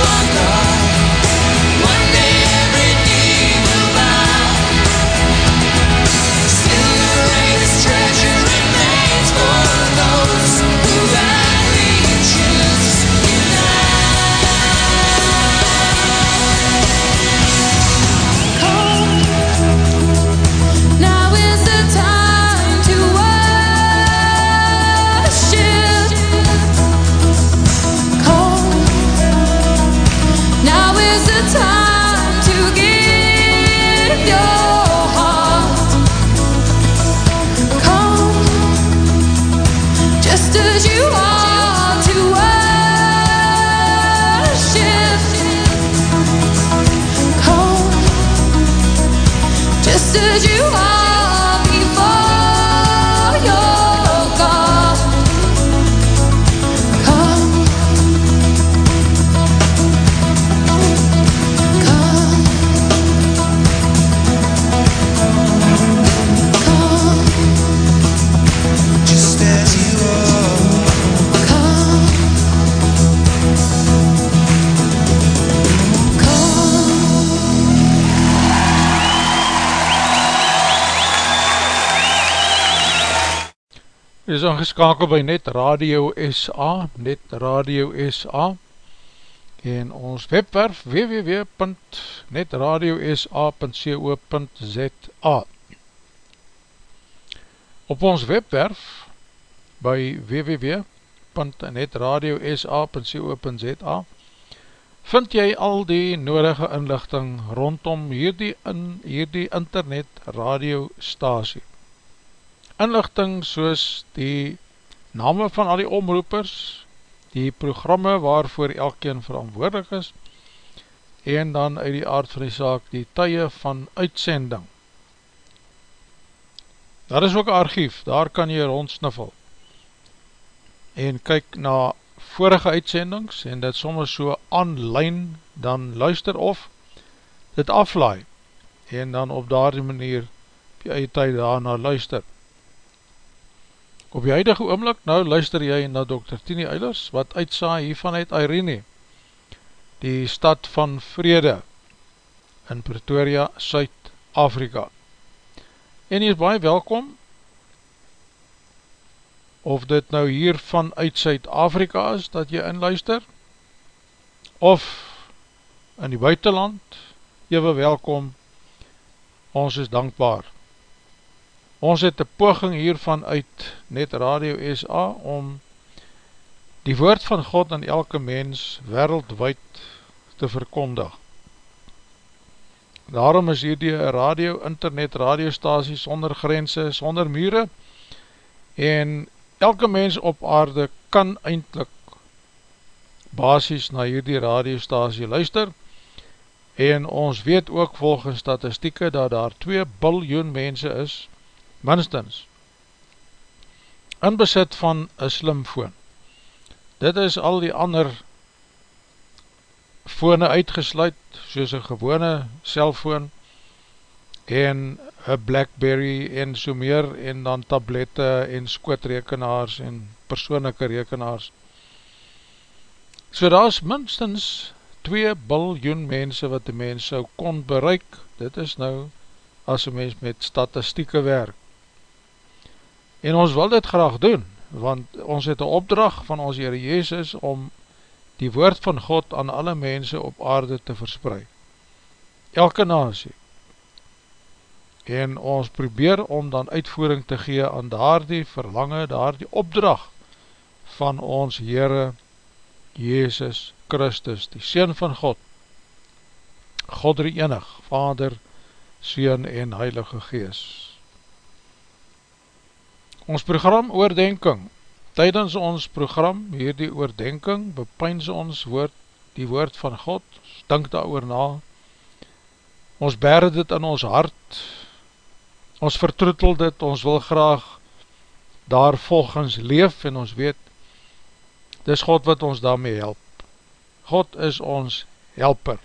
wonder is ingeskakel by Net Radio SA, Net Radio SA, en ons webwerf www.netradiosa.co.za Op ons webwerf by www.netradiosa.co.za vind jy al die nodige inlichting rondom hierdie, in, hierdie internet radiostasie inlichting soos die name van al die omroepers, die programme waarvoor elkeen verantwoordelik is, en dan uit die aard van die saak die tye van uitsending. Daar is ook archief, daar kan jy rondsniffel en kyk na vorige uitsendings en dit soms so online dan luister of dit aflaai en dan op daar die manier op jy eie tyd daarna luister. Op die huidige oomlik, nou luister jy na Dr. Tini Eilers, wat uitsaai hiervan uit Irene, die stad van Vrede in Pretoria, Suid-Afrika. En jy is baie welkom, of dit nou hier van uit Suid-Afrika is, dat jy inluister, of in die buitenland, ewe welkom, ons is dankbaar. Ons het een poging hiervan uit Net Radio SA om die woord van God aan elke mens wereldwijd te verkondig. Daarom is hierdie radio, internet radiostasie sonder grense, sonder mure en elke mens op aarde kan eindelijk basis na hierdie radiostasie luister en ons weet ook volgens statistieke dat daar 2 biljoen mense is minstens, in besit van een slimfoon. Dit is al die ander fone uitgesluit, soos een gewone cellfoon, en een Blackberry en so meer, en dan tablette en skootrekenaars en persoonlijke rekenaars. So daar is minstens 2 biljoen mense wat die mens so kon bereik, dit is nou as een mens met statistieke werk. En ons wil dit graag doen, want ons het een opdracht van ons Heere Jezus om die woord van God aan alle mense op aarde te verspreid. Elke nasie. En ons probeer om dan uitvoering te gee aan daar die verlange, daar die opdracht van ons Heere Jezus Christus, die Seen van God, God die enig, Vader, Seen en Heilige Geest ons program oordenking, tydens ons program, hier die oordenking, bepyns ons woord, die woord van God, stink daar oor na, ons bere dit in ons hart, ons vertroetel dit, ons wil graag daar volgens leef, en ons weet, dis God wat ons daarmee help, God is ons helper,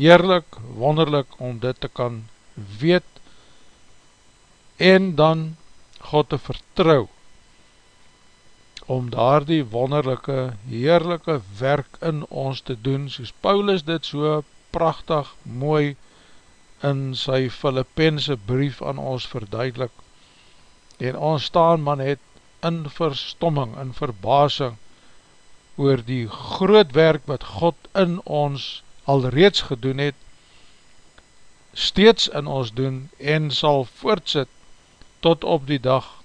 heerlik, wonderlik, om dit te kan weet, en dan God te vertrouw om daar die wonderlijke, heerlijke werk in ons te doen, soos Paulus dit so prachtig, mooi in sy Filippense brief aan ons verduidelik. En ons staan man het in verstomming, in verbasing, oor die groot werk wat God in ons alreeds gedoen het, steeds in ons doen en sal voortsit tot op die dag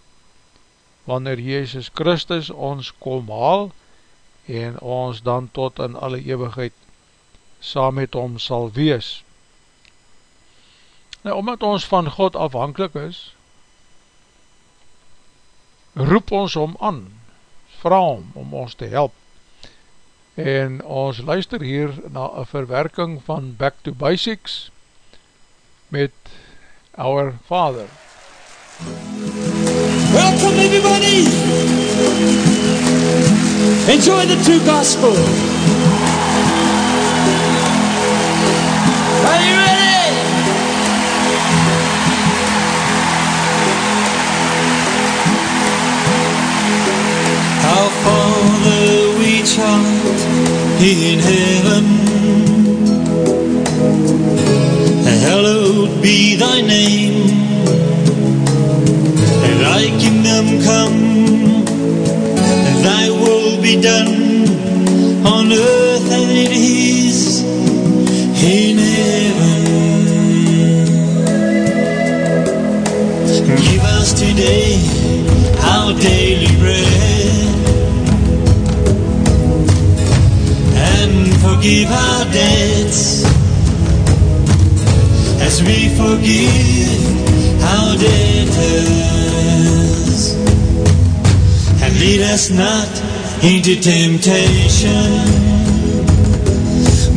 wanneer Jezus Christus ons kom haal en ons dan tot in alle eeuwigheid saam met hom sal wees. Nou, omdat ons van God afhankelijk is, roep ons hom aan, vraag hom om ons te help. En ons luister hier na een verwerking van Back to Basics met Our Father. Welcome everybody. Enjoy the true gospel. Are you ready? Our Father we chant in heaven. Hallowed be thy name come, thy will be done on earth as it is in heaven. Give us today our daily bread and forgive our debts as we forgive our debtors lead us not into temptation,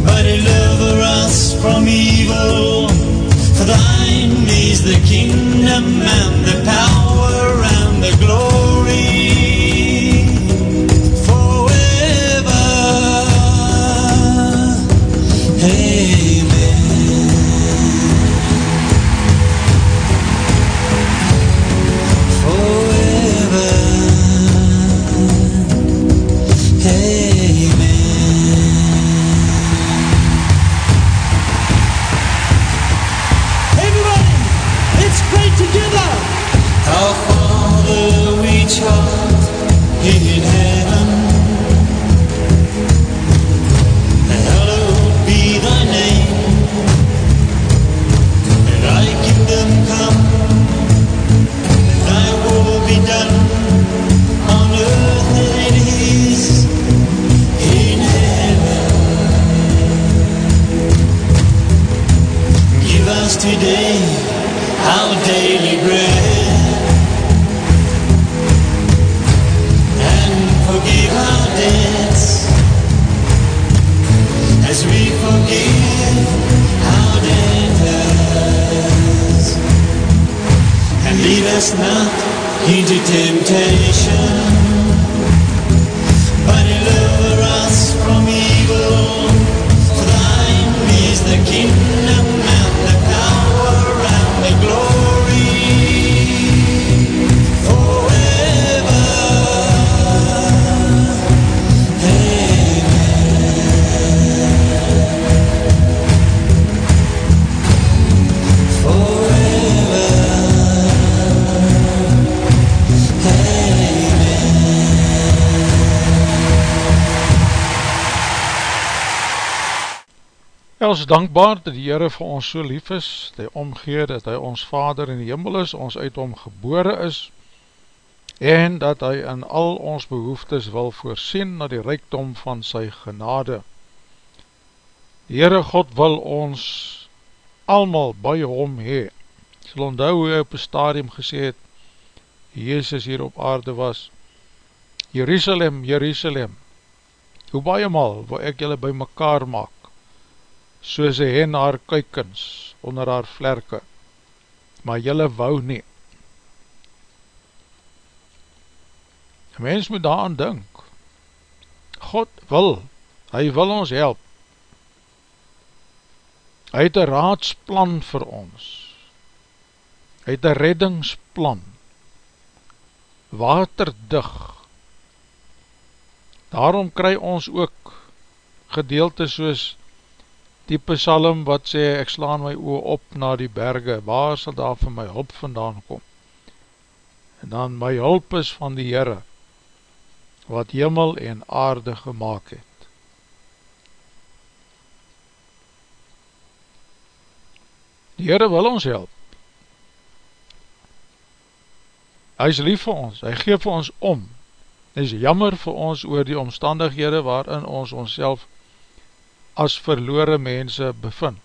but deliver us from evil. For thine is the kingdom and the power and the glory in dankbaar dat die Heere vir ons so lief is, dat hy omgee, dat hy ons Vader in die Himmel is, ons uit hom gebore is, en dat hy in al ons behoeftes wil voorsien na die rijkdom van sy genade. Die Heere God wil ons almal by hom hee. Sal onthou hoe hy op een stadium gesê het, Jezus hier op aarde was, Jerusalem, Jerusalem, hoe baie mal wil ek julle by mekaar maak, soos een hen haar kuikens onder haar vlerke, maar jylle wou nie. Een mens moet daaraan dink, God wil, hy wil ons help, hy het een raadsplan vir ons, hy het een reddingsplan, waterdig, daarom kry ons ook gedeelte soos die psalm wat sê, ek slaan my oor op na die berge, waar sal daar vir my hulp vandaan kom? En dan my hulp is van die Heere, wat hemel en aarde gemaakt het. Die Heere wil ons help. Hy is lief vir ons, hy geef vir ons om. Hy is jammer vir ons oor die omstandighede waarin ons ons self as verloore mense bevind.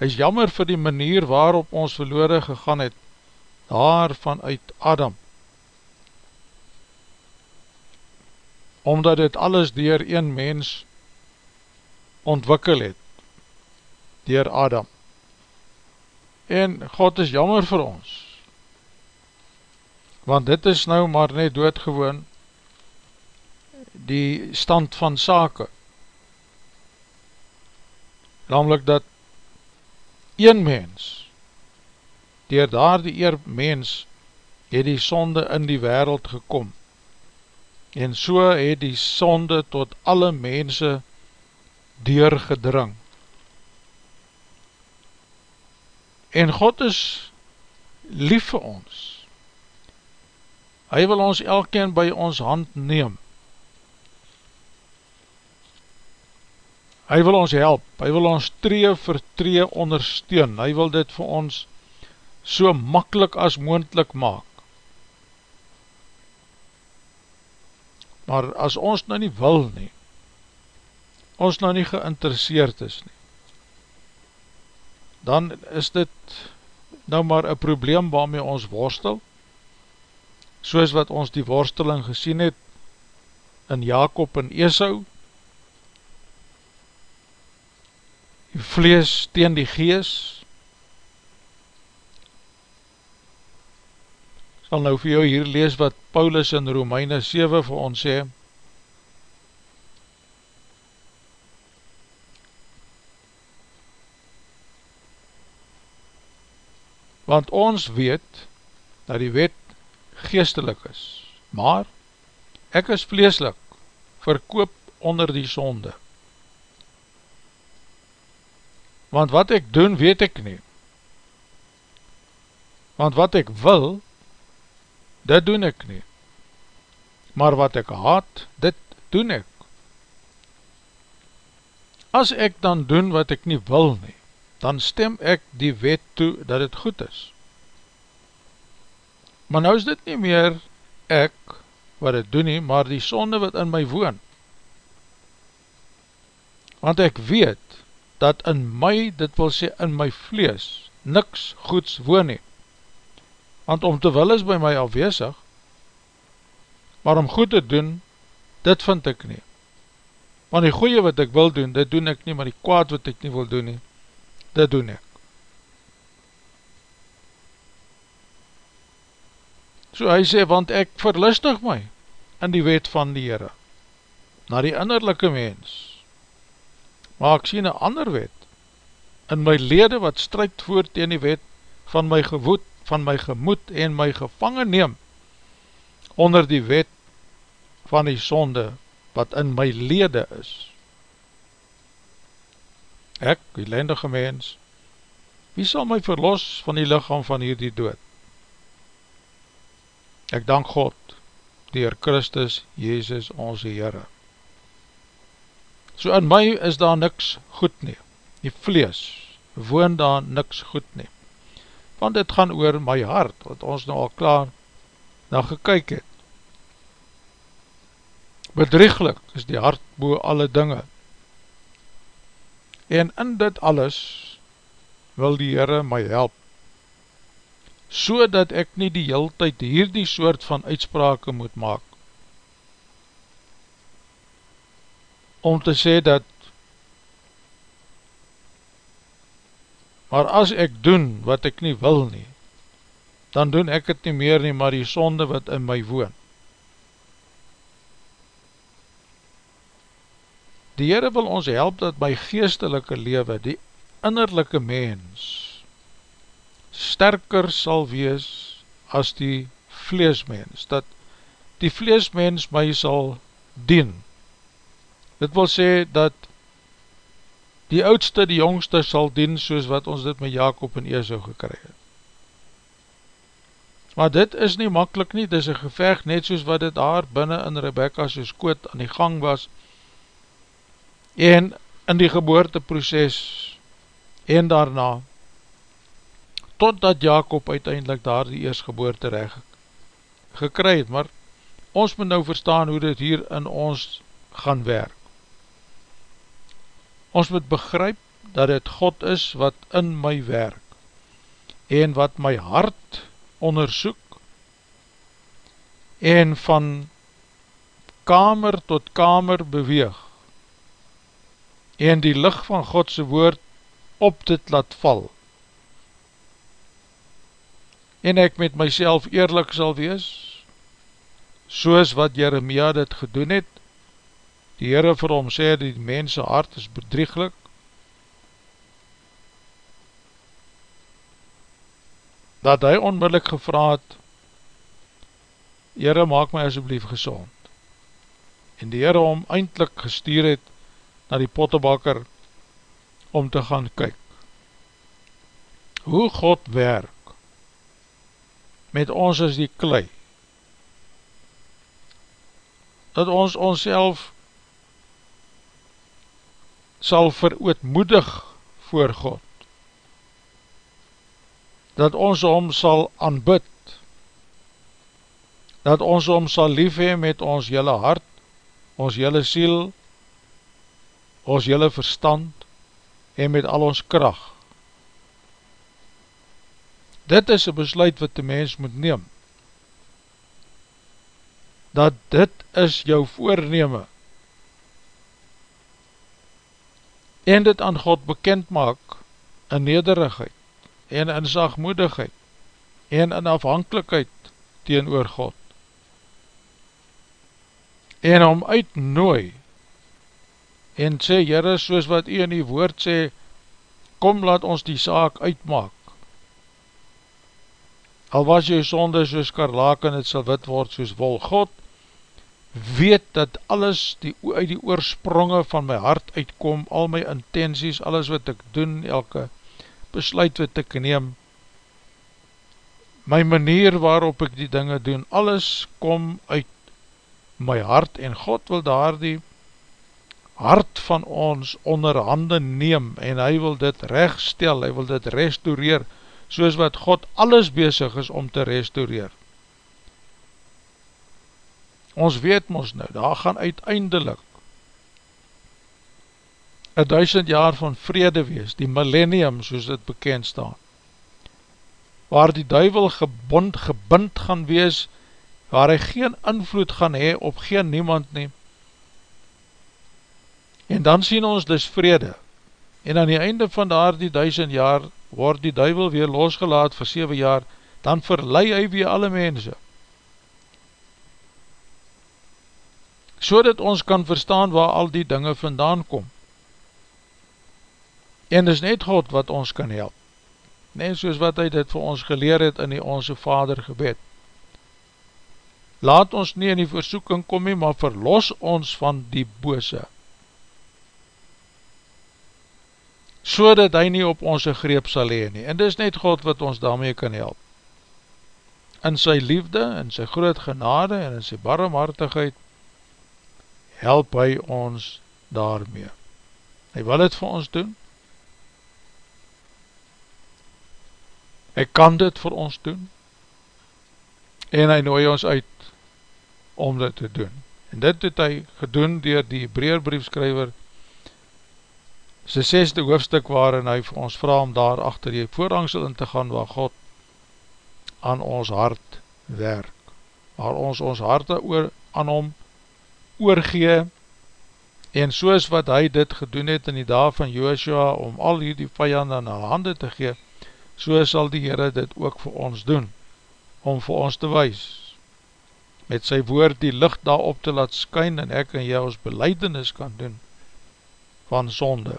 Hy is jammer vir die manier waarop ons verloore gegaan het, daar vanuit Adam. Omdat dit alles dier een mens ontwikkel het, dier Adam. En God is jammer vir ons, want dit is nou maar net doodgewoon die stand van sake, namelijk dat een mens, dier daar die eer mens, het die sonde in die wereld gekom, en so het die sonde tot alle mense deurgedring. En God is lief vir ons. Hy wil ons elkeen by ons hand neem, Hy wil ons help, hy wil ons tree vir tree ondersteun, hy wil dit vir ons so makkelijk as moendlik maak. Maar as ons nou nie wil nie, ons nou nie geïnteresseerd is nie, dan is dit nou maar een probleem waarmee ons worstel, soos wat ons die worsteling gesien het in Jacob en Esau, die vlees teen die gees, sal nou vir jou hier lees wat Paulus in Romeine 7 vir ons sê, want ons weet dat die wet geestelik is, maar ek is vleeslik, verkoop onder die sonde. Want wat ek doen, weet ek nie. Want wat ek wil, dit doen ek nie. Maar wat ek haat, dit doen ek. As ek dan doen wat ek nie wil nie, dan stem ek die wet toe dat het goed is. Maar nou is dit nie meer ek wat het doen nie, maar die sonde wat in my woon. Want ek weet dat in my, dit wil sê in my vlees, niks goeds woon nie. Want om te wil is by my afwezig, maar om goed te doen, dit vind ek nie. Want die goeie wat ek wil doen, dit doen ek nie, maar die kwaad wat ek nie wil doen nie, dit doen ek. So hy sê, want ek verlustig my in die wet van die Heere, na die innerlijke mens, maar ek sien een ander wet, in my lede wat strijd voort in die wet van my gewoed, van my gemoed en my gevangen neem, onder die wet van die sonde wat in my lede is ek, die lendige mens, wie sal my verlos van die lichaam van hierdie dood? Ek dank God, dier Christus, Jezus, onze Heere. So in my is daar niks goed nie, die vlees, woon daar niks goed nie, want dit gaan oor my hart, wat ons nou al klaar na gekyk het. Bedrieglik is die hart boe alle dinge, En in dit alles wil die Heere my help, so dat ek nie die heel tyd hierdie soort van uitsprake moet maak. Om te sê dat, maar as ek doen wat ek nie wil nie, dan doen ek het nie meer nie, maar die sonde wat in my woon. Die Heere wil ons help dat my geestelike lewe, die innerlijke mens, sterker sal wees as die vleesmens, dat die vleesmens my sal dien. Dit wil sê dat die oudste die jongste sal dien soos wat ons dit met Jacob en Esau gekry het. Maar dit is nie makkelijk nie, dit is een gevecht net soos wat dit daar binnen in Rebecca soos koot aan die gang was, en in die geboorteproces en daarna totdat Jacob uiteindelik daar die eersgeboorte recht gekry het, maar ons moet nou verstaan hoe dit hier in ons gaan werk. Ons moet begryp dat het God is wat in my werk en wat my hart onderzoek en van kamer tot kamer beweeg en die licht van Godse woord op dit laat val. En ek met myself eerlik sal wees, soos wat Jeremia dit gedoen het, die Heere vir hom sê, die mense hart is bedrieglik, dat hy onmiddellik gevraad, Heere, maak my asjeblief gezond. En die Heere hom eindelijk gestuur het, na die pottebakker om te gaan kyk. Hoe God werk met ons as die klei, dat ons ons sal verootmoedig voor God, dat ons om sal aanbid, dat ons om sal liefhe met ons jylle hart, ons jylle siel, ons jylle verstand en met al ons kracht. Dit is een besluit wat die mens moet neem. dat dit is jou voorneme, en dit aan God bekend maak, in nederigheid, en in sagmoedigheid, en in afhankelijkheid teen oor God, en om uitnooi, en sê, Jere, soos wat u in die woord sê, kom laat ons die saak uitmaak, al was jou sonde soos karlaken, het sal wit word soos wol, God weet dat alles die, uit die oorspronge van my hart uitkom, al my intenties, alles wat ek doen, elke besluit wat ek neem, my manier waarop ek die dinge doen, alles kom uit my hart en God wil daar die hart van ons onder hande neem en hy wil dit rechtstel, hy wil dit restaureer, soos wat God alles bezig is om te restaureer. Ons weet ons nou, daar gaan uiteindelik een duisend jaar van vrede wees, die millennium soos dit bekend staan, waar die duivel gebond, gebind gaan wees, waar hy geen invloed gaan hee op geen niemand neem, en dan sien ons dus vrede, en aan die einde van daar die duisend jaar, word die duivel weer losgelaat vir 7 jaar, dan verlei hy weer alle mense, so dat ons kan verstaan waar al die dinge vandaan kom. En is net God wat ons kan help, net soos wat hy dit vir ons geleer het in die Onze Vader gebed. Laat ons nie in die versoeking kom nie, maar verlos ons van die bose, so dat hy nie op ons greep sal heen nie. En dis net God wat ons daarmee kan help. In sy liefde, in sy groot genade en in sy barmhartigheid, help hy ons daarmee. Hy wil het vir ons doen. Hy kan dit vir ons doen. En hy nooi ons uit om dit te doen. En dit het hy gedoen dier die Hebraerbriefskrywer sy sesde hoofdstuk waarin hy vir ons vraag om daar achter die voorhangsel in te gaan waar God aan ons hart werk. Waar ons ons harte oor, aan hom oorgee en soos wat hy dit gedoen het in die dag van Joshua om al hierdie vijand aan hulle hande te gee, so sal die Heere dit ook vir ons doen, om vir ons te wees, met sy woord die licht daarop te laat skyn en ek en jy ons beleidenis kan doen van sonde.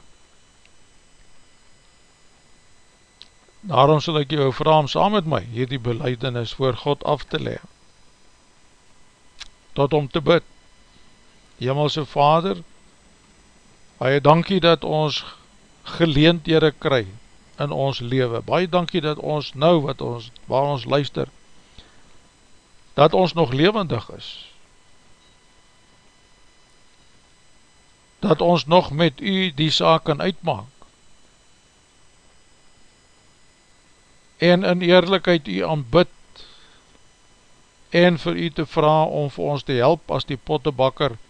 Daarom sal ek jou vraag om saam met my hierdie beleidenis voor God af te le, tot om te bid, Hemelse Vader, baie dankie dat ons geleendhede kry in ons leven, baie dankie dat ons nou wat ons, waar ons luister, dat ons nog levendig is, dat ons nog met u die saak kan uitmaak, en in eerlijkheid u aanbid, en vir u te vraag om vir ons te help as die pottebakker,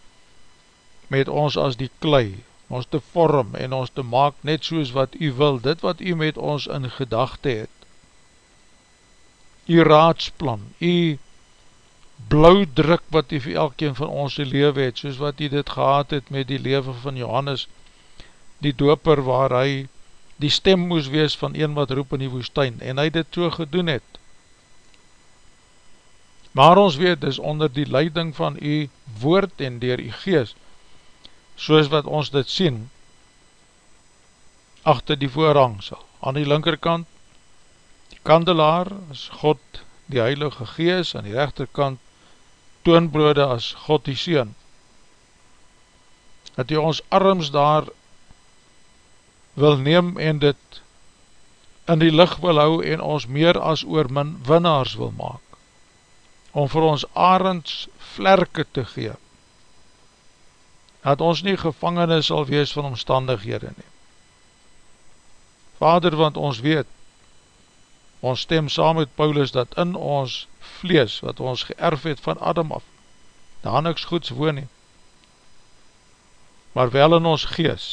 met ons as die klei, ons te vorm en ons te maak net soos wat u wil, dit wat u met ons in gedachte het. U raadsplan, u blauwdruk wat u vir elkeen van ons die lewe het, soos wat u dit gehad het met die lewe van Johannes, die doper waar hy die stem moes wees van een wat roep in die woestijn, en hy dit so gedoen het. Maar ons weet, dis onder die leiding van u woord en dier u geest, soos wat ons dit sien, achter die voorhangsel. Aan die linkerkant, die kandelaar, as God die Heilige Gees, aan die rechterkant, toonbrode as God die Seen. Dat hy ons arms daar wil neem en dit in die licht wil hou en ons meer as oor min winnaars wil maak, om vir ons arends vlerke te geef, dat ons nie gevangene sal wees van omstandighede nie. Vader, want ons weet, ons stem saam met Paulus, dat in ons vlees, wat ons geërf het van Adam af, daar niks goeds woon nie, maar wel in ons gees,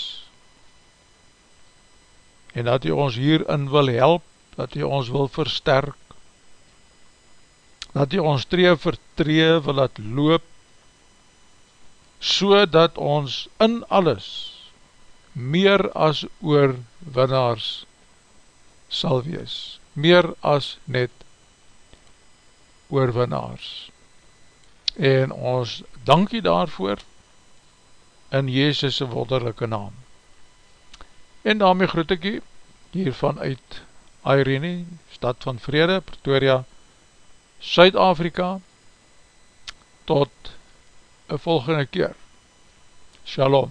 en dat hy ons hierin wil help, dat hy ons wil versterk, dat hy ons tree vir tree wil het loop, so dat ons in alles meer as oorwinnaars sal wees, meer as net oorwinnaars. En ons dankie daarvoor in Jezus' wonderlijke naam. En daarmee groet ek hier, hiervan uit Irene, stad van Vrede, Pretoria, Suid-Afrika, tot een volgende keer. Shalom.